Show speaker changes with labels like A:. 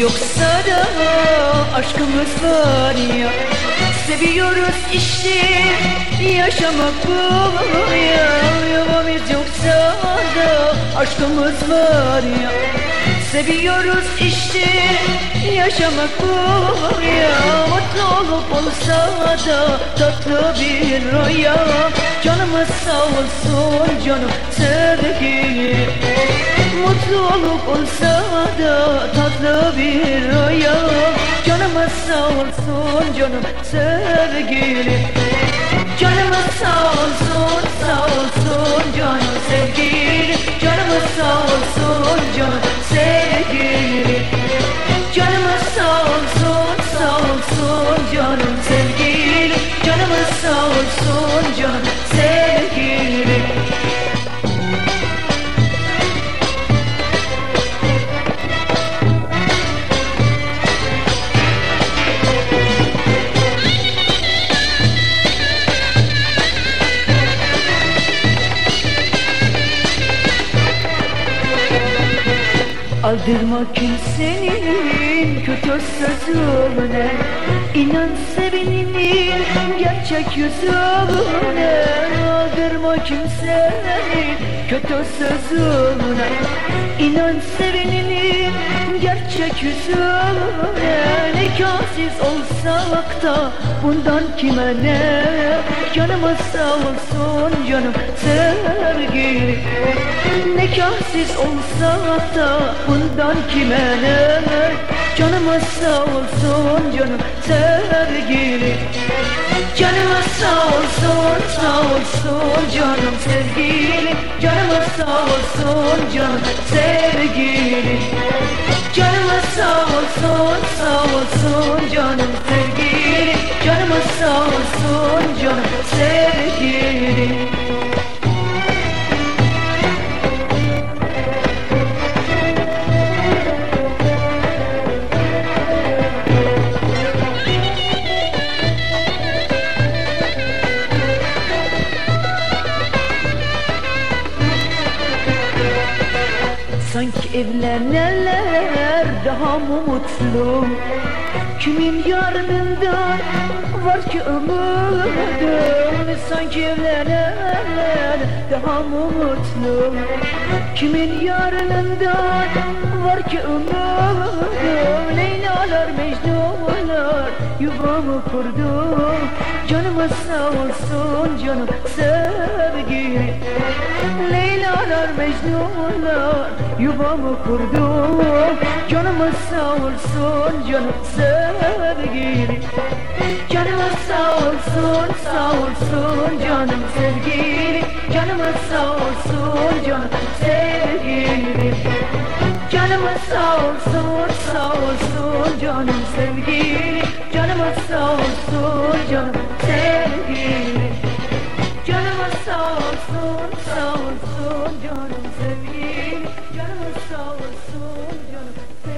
A: yoksa da aşkımız var ya. Seviyoruz işte yaşamak bu ya. Yuvamız yoksa da aşkımız var ya. Seviyoruz işte yaşamak bu ya. Mutluluk olsa da tatlı bir rüya. Canımız sağ olsun canım sevgilim Mutluluk olsa da tatlı bir rüya Canımız sağ olsun canım sevgilim Canımız sağ olsun sağ olsun canım sevgilim Canımız sağ olsun canım sevgilim Canımız sağ olsun sağ olsun canım sevgilim Canımız sağ olsun canım Aldırma kimsenin kötü sözüne. İnan seveninin gerçek yüzüne. Aldırma kimsenin kötü sözüne. İnan seveninin gerçek yüzüne. Nikahsız olsak da bundan kime ne Canıma sağ olsun canım sevgilim Nikahsız olsak da bundan kime ne? Canıma sağ olsun canım sevgilim Canıma sağ olsun sağ olsun canım sevgilim Canıma sağ olsun canım sevgilim Canıma sağ olsun sağ olsun olsun canım sevgilim. Sanki evlenenler daha mı mutlu Kimin yarınından var ki ömrüm Sanki evlenenler daha mı mutlu Kimin yarınından var ki ömrüm Leylalar Mecnunlar yuvamı kurdu. Canıma sağ olsun canım sevgilim Leylalar Mecnunlar yuvamı kurdu. Canıma sağ olsun canım sevgilim Canıma sağ olsun sağ olsun canım sevgilim Canıma sağ olsun canım sevgilim Canıma sağ olsun sağ olsun canım Canıma soğusun canım sevgilim. Canıma soğusun soğusun canım sevgilim. Canıma soğusun canım sevgilim.